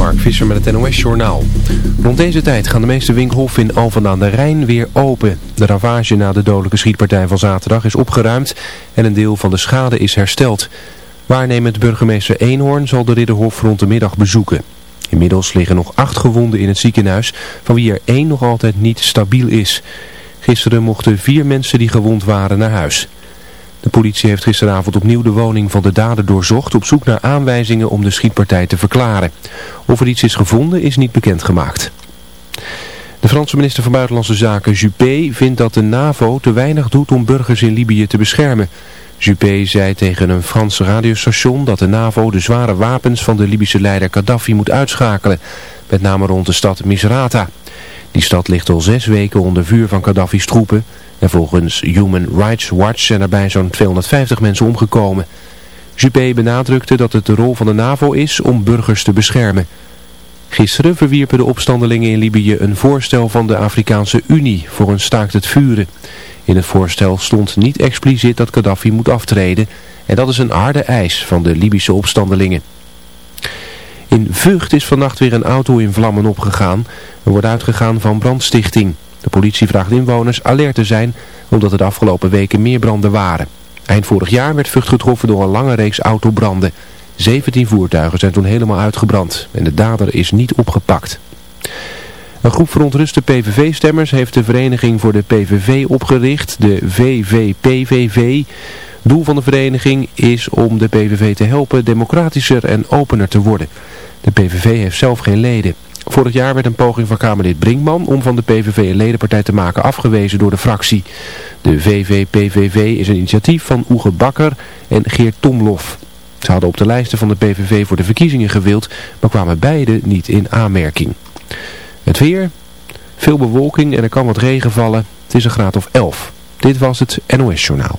Mark Visser met het NOS Journaal. Rond deze tijd gaan de meeste winkelhof in Alphen aan de Rijn weer open. De ravage na de dodelijke schietpartij van zaterdag is opgeruimd en een deel van de schade is hersteld. Waarnemend burgemeester Eenhoorn zal de Ridderhof rond de middag bezoeken. Inmiddels liggen nog acht gewonden in het ziekenhuis, van wie er één nog altijd niet stabiel is. Gisteren mochten vier mensen die gewond waren naar huis. De politie heeft gisteravond opnieuw de woning van de dader doorzocht op zoek naar aanwijzingen om de schietpartij te verklaren. Of er iets is gevonden is niet bekendgemaakt. De Franse minister van Buitenlandse Zaken Juppé vindt dat de NAVO te weinig doet om burgers in Libië te beschermen. Juppé zei tegen een Frans radiostation dat de NAVO de zware wapens van de Libische leider Gaddafi moet uitschakelen, met name rond de stad Misrata. Die stad ligt al zes weken onder vuur van Gaddafi's troepen en volgens Human Rights Watch zijn er bij zo'n 250 mensen omgekomen. Juppé benadrukte dat het de rol van de NAVO is om burgers te beschermen. Gisteren verwierpen de opstandelingen in Libië een voorstel van de Afrikaanse Unie voor een staakt het vuren. In het voorstel stond niet expliciet dat Gaddafi moet aftreden en dat is een harde eis van de Libische opstandelingen. In Vught is vannacht weer een auto in vlammen opgegaan. Er wordt uitgegaan van brandstichting. De politie vraagt inwoners alert te zijn omdat er de afgelopen weken meer branden waren. Eind vorig jaar werd Vught getroffen door een lange reeks autobranden. 17 voertuigen zijn toen helemaal uitgebrand en de dader is niet opgepakt. Een groep verontruste PVV-stemmers heeft de vereniging voor de PVV opgericht, de VVPVV. Doel van de vereniging is om de PVV te helpen democratischer en opener te worden. De PVV heeft zelf geen leden. Vorig jaar werd een poging van Kamerlid Brinkman om van de PVV een ledenpartij te maken afgewezen door de fractie. De VVPVV is een initiatief van Oege Bakker en Geert Tomlof. Ze hadden op de lijsten van de PVV voor de verkiezingen gewild, maar kwamen beide niet in aanmerking. Het weer, veel bewolking en er kan wat regen vallen. Het is een graad of 11. Dit was het NOS Journaal.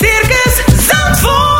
Circus Zandvoort.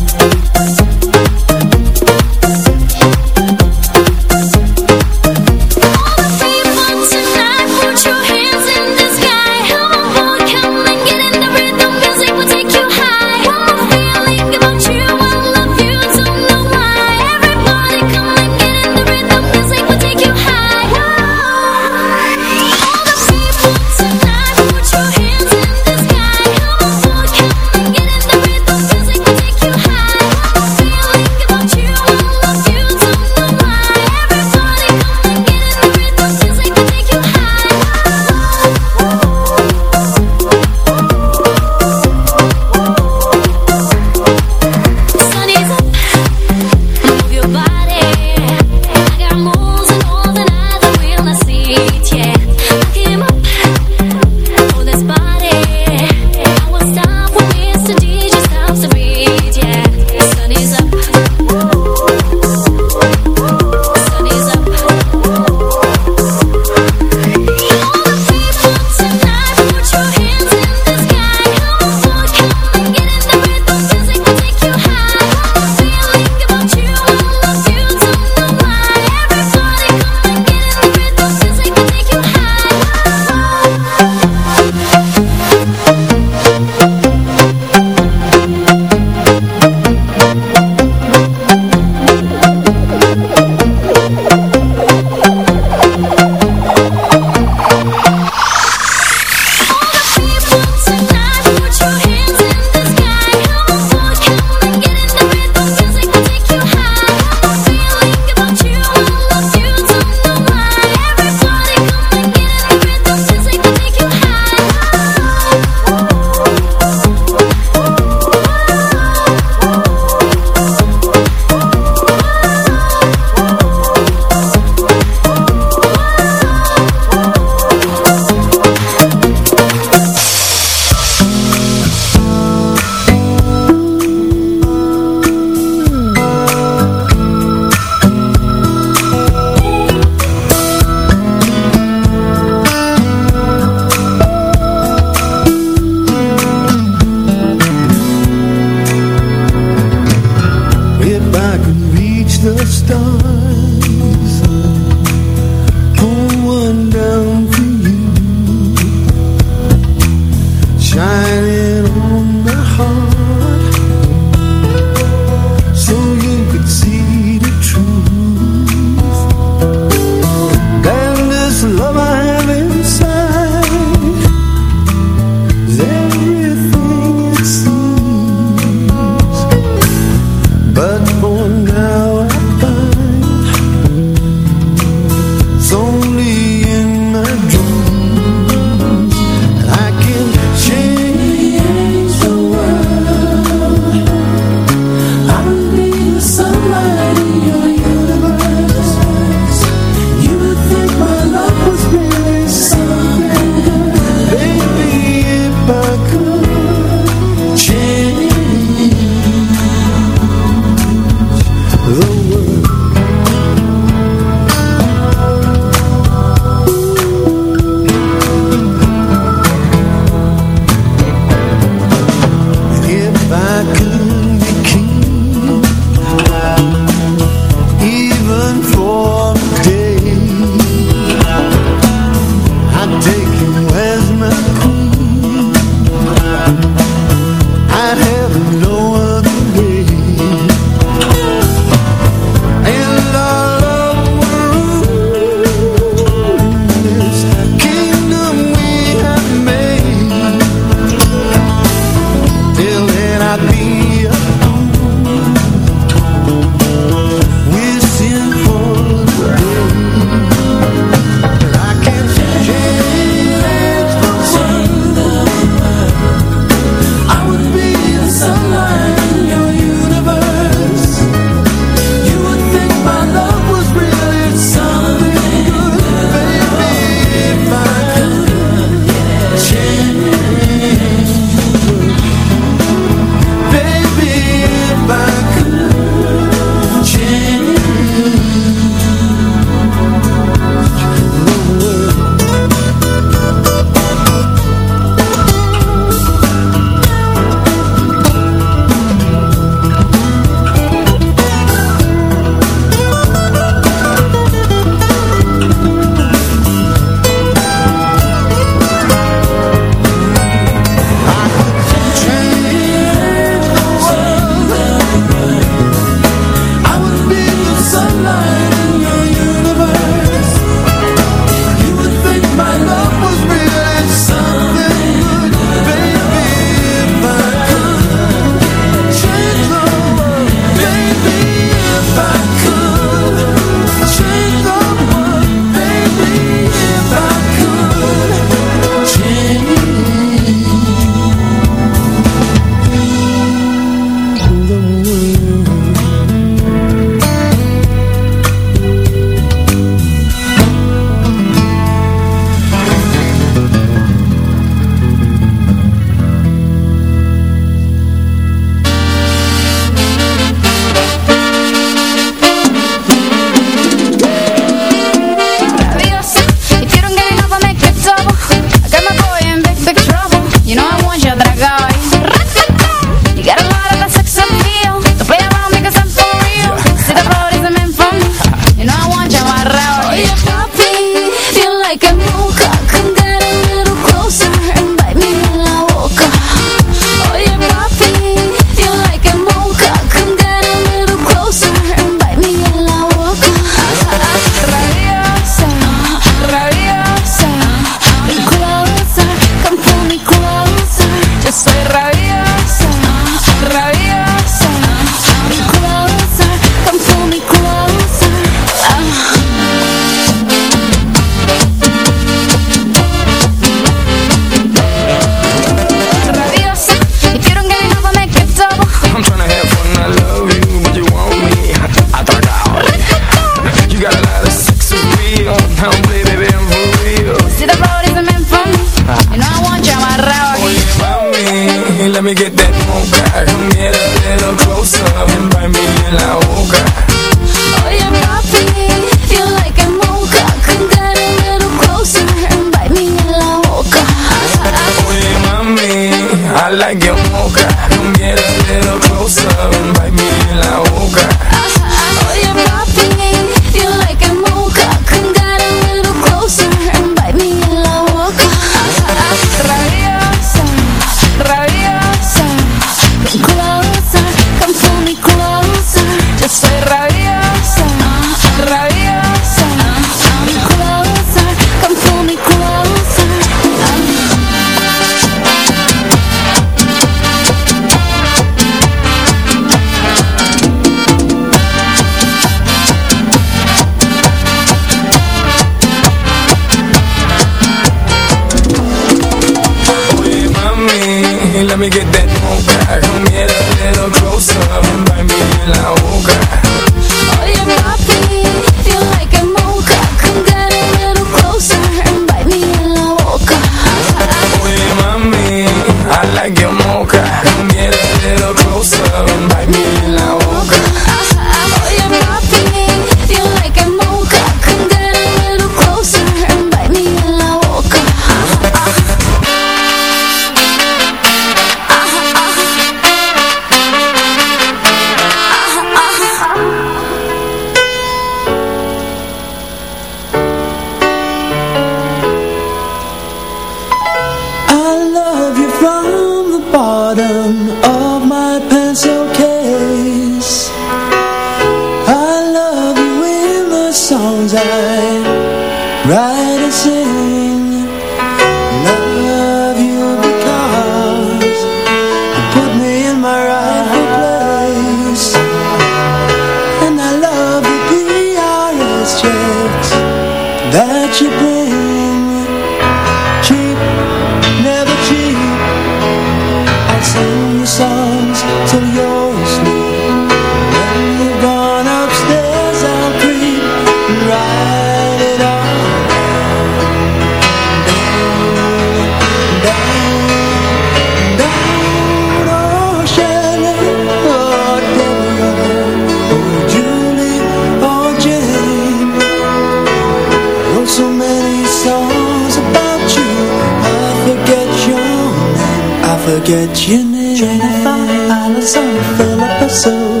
forget your name Jennifer, Allison, Philip, Sue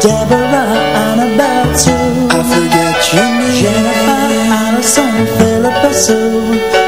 Deborah, Annabelle too I forget your name. Jennifer, Allison, Philip, Sue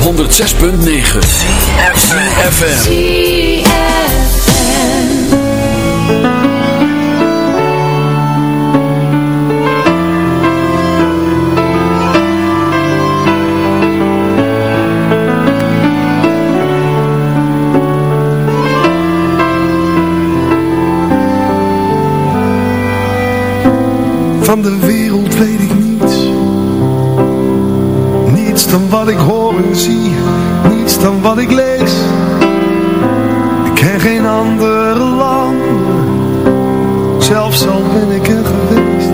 op 106.9. FM. wat ik lees. Ik ken geen andere land. zelfs al ben ik er geweest.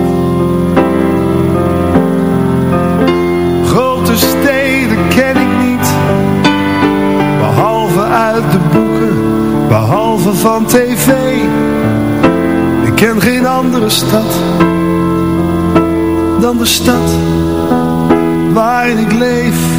Grote steden ken ik niet, behalve uit de boeken, behalve van tv. Ik ken geen andere stad dan de stad waarin ik leef.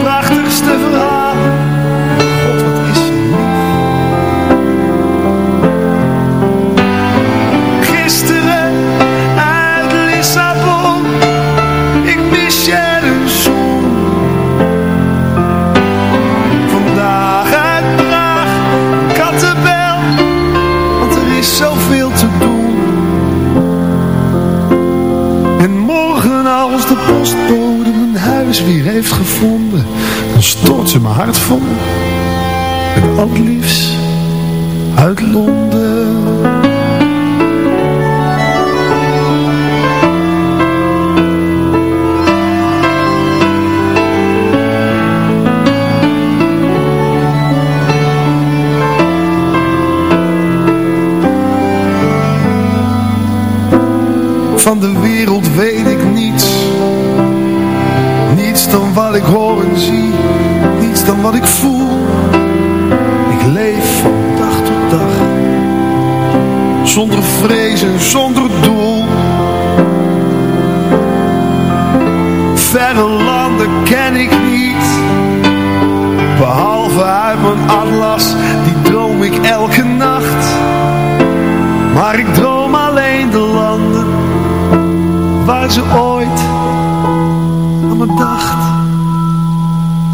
weer heeft gevonden, dan stort ze mijn hart vol. Met al liefst uit Londen.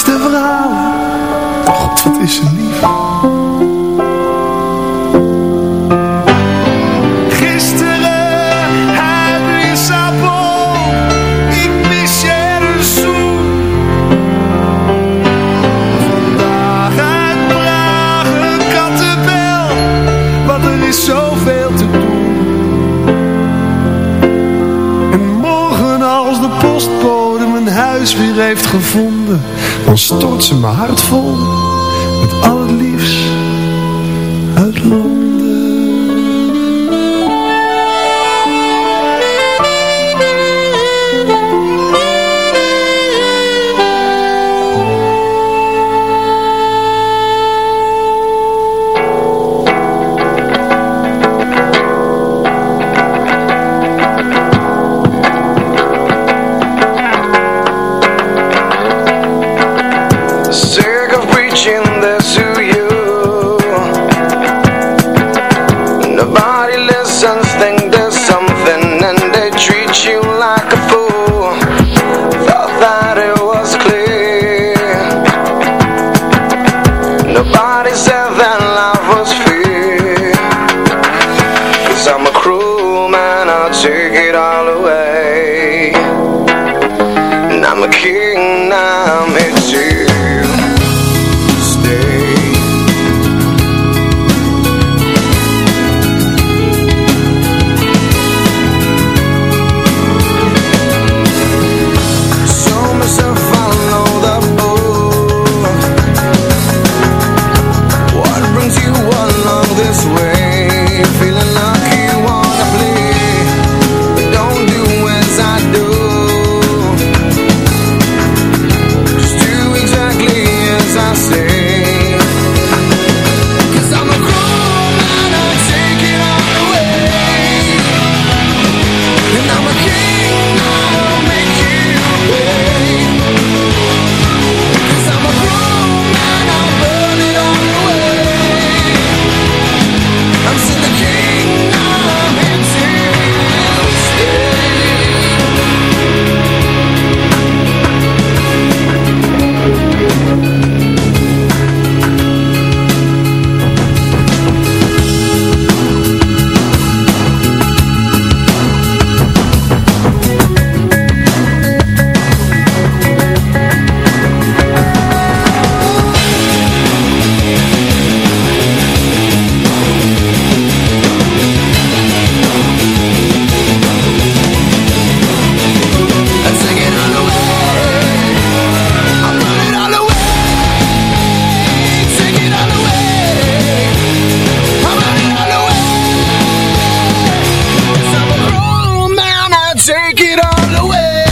De verhalen. God, wat is ze lief. Heeft gevonden Dan stort ze mijn hart vol Away.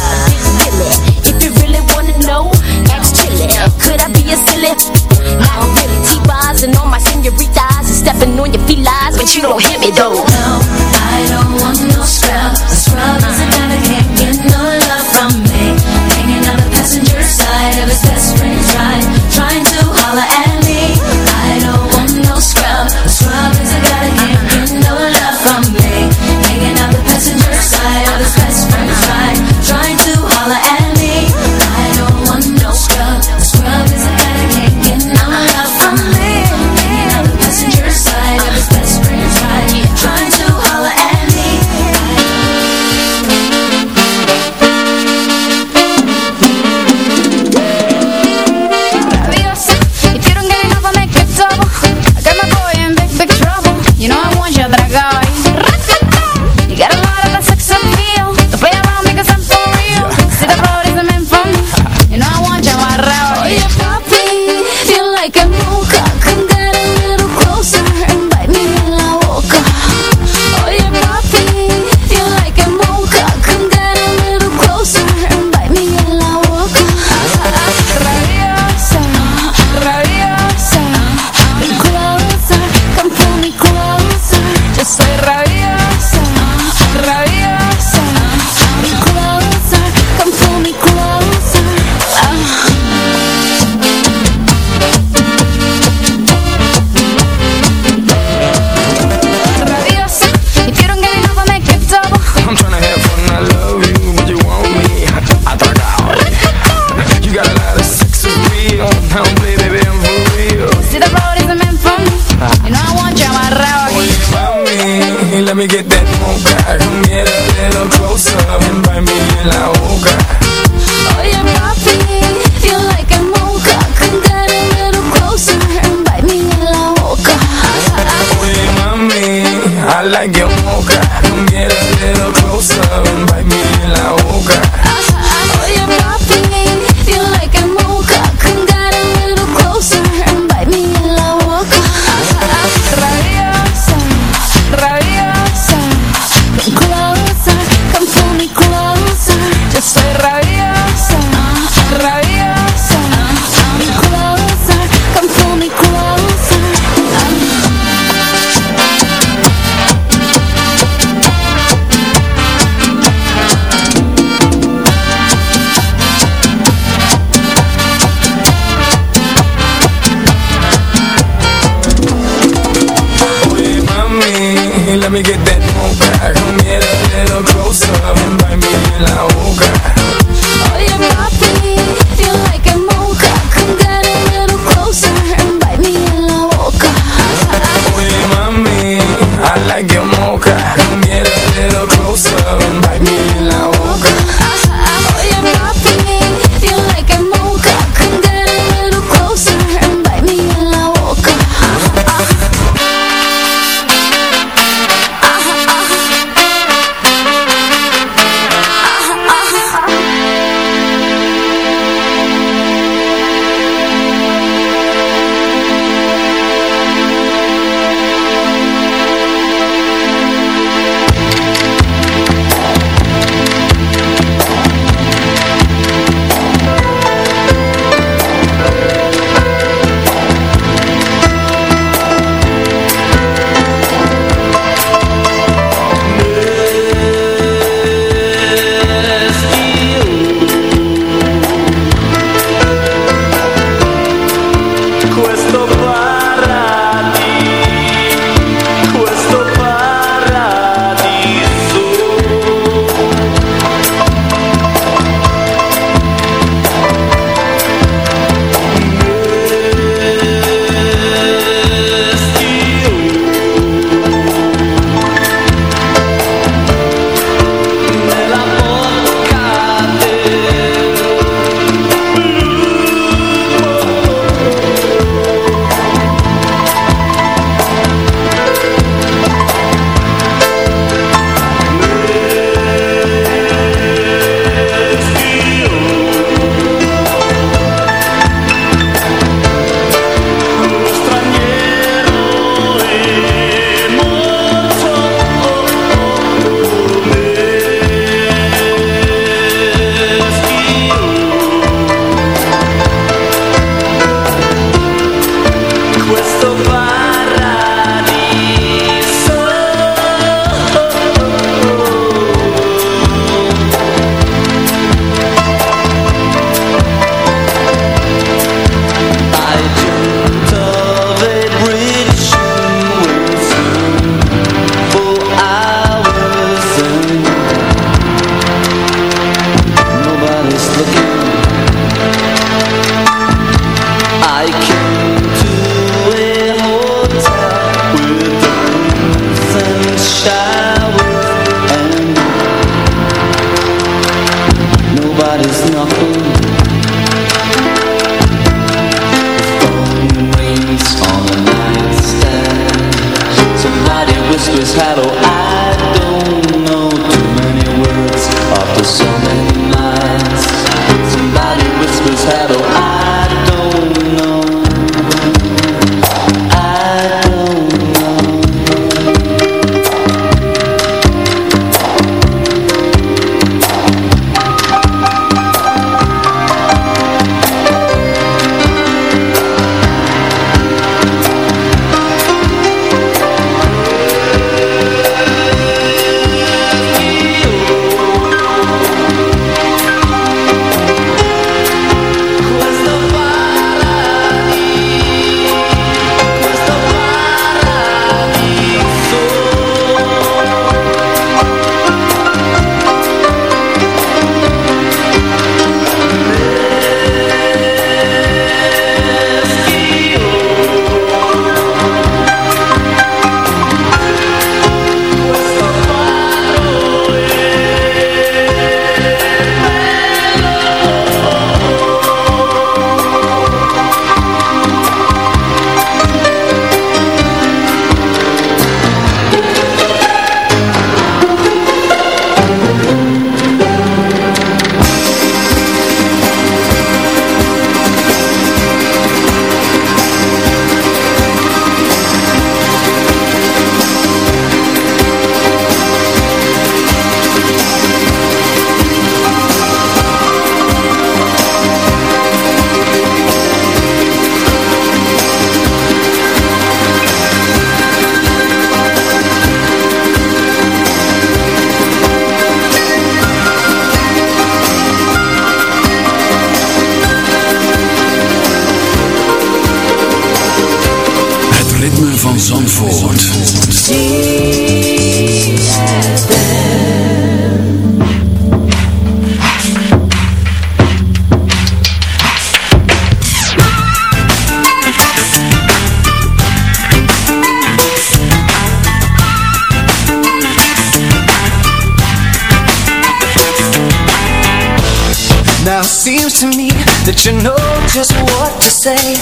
say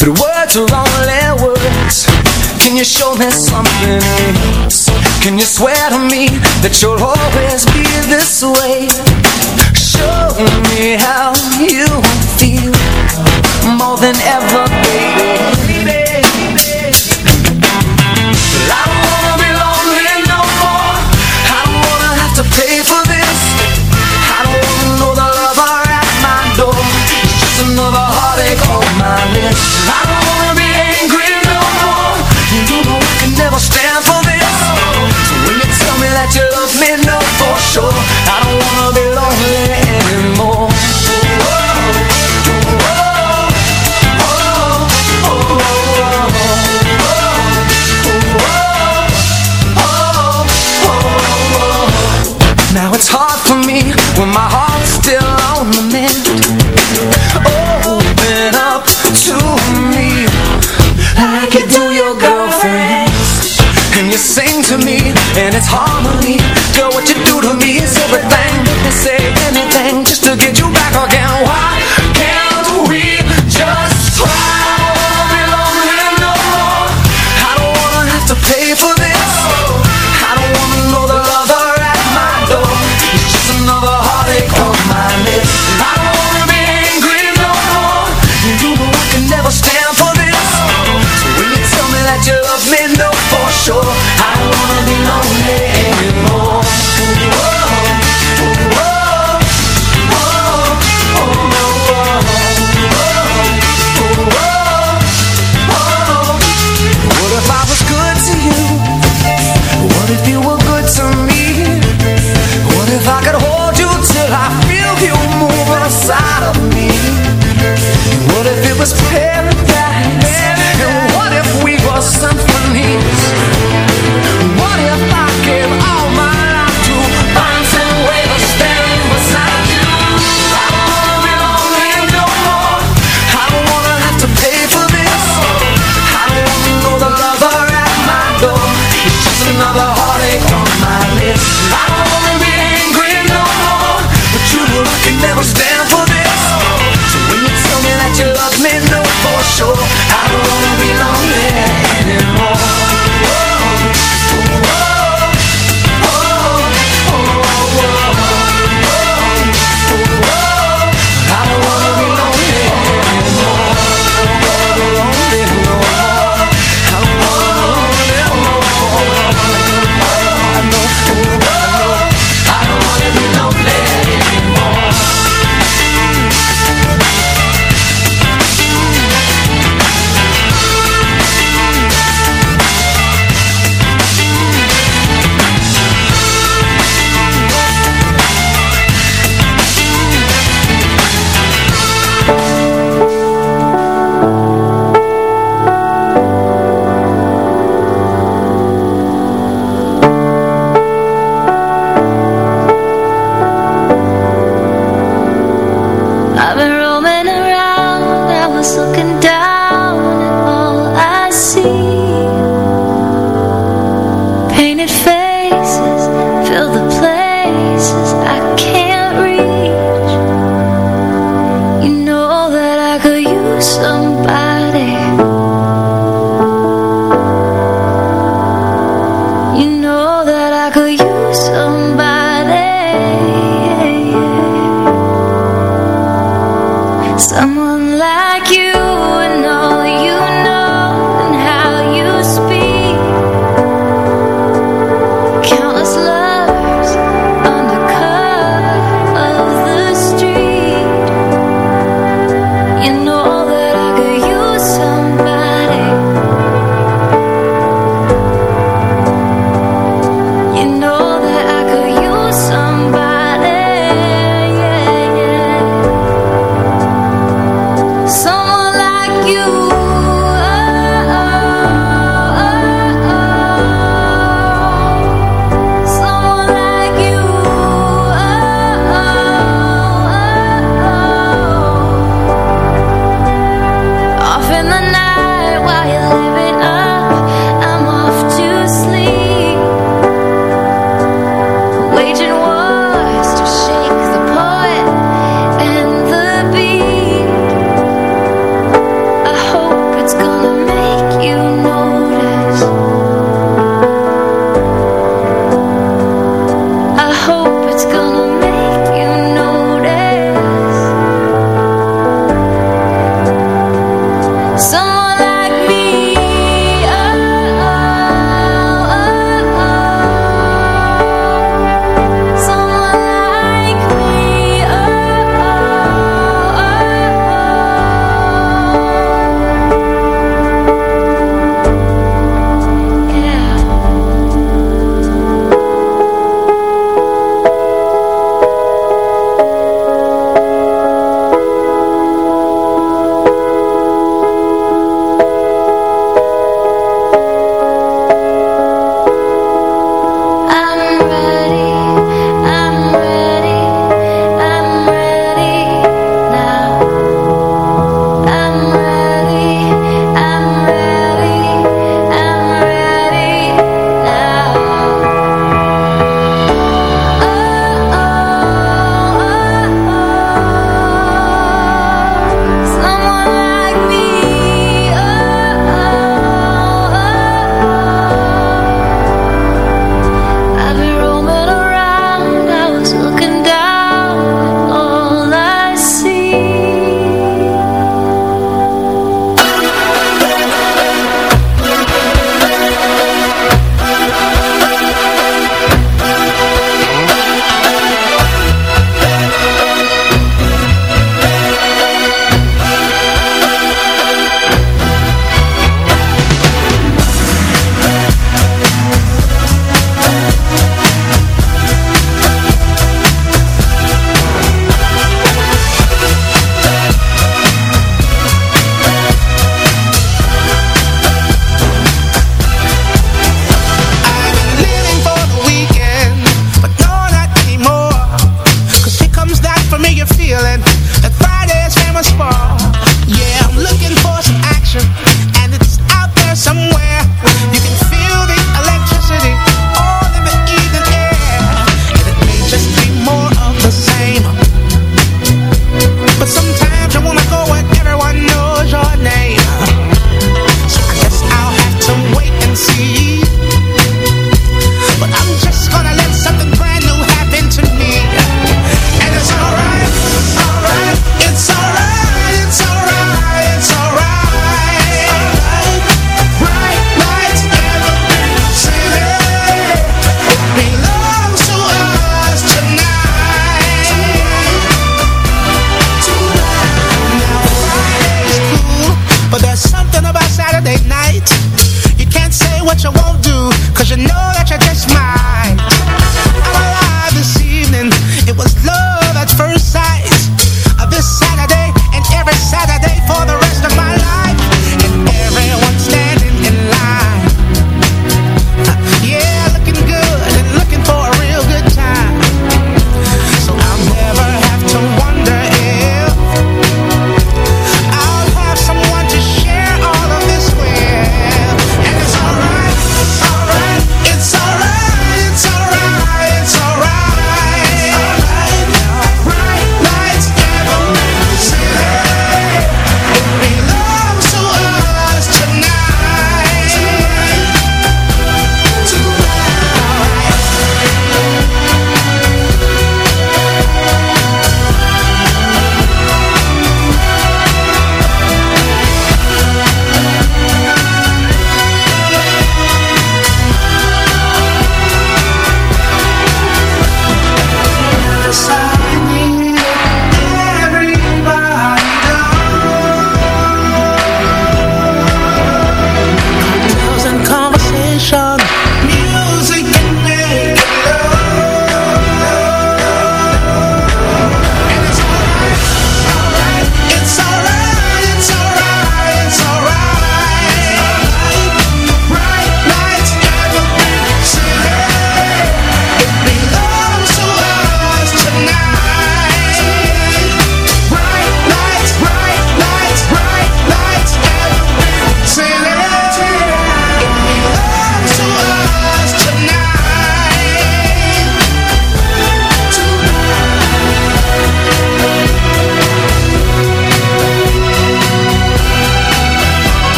But words are only words Can you show me something else? Can you swear to me That you'll always be this way?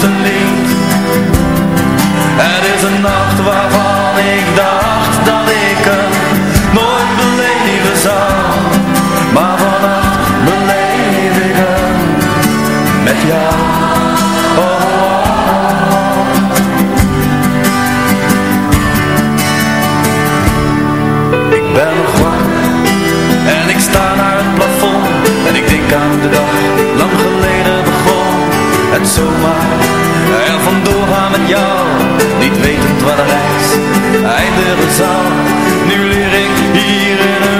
mooiste lied. Het is een nacht waarvan ik dacht dat ik hem nooit beleven zou. Maar vannacht beleef ik met jou. Oh, oh, oh. Ik ben nog wakker en ik sta naar het plafond en ik denk aan de dag lang geleden begon. Het zomaar niet wetend de reis eindigen zal. Nu leer ik hier in een